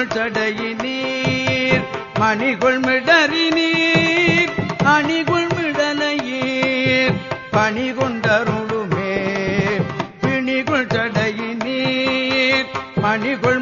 மணிகொள் பிணிகுள் சடையினீர் மணிகொள் மிடறி நீர் அணிகுள் மிடலையீர் பணி பணிகொண்டருளுமே. பிணிகுள் சடையினீர் மணிகுள்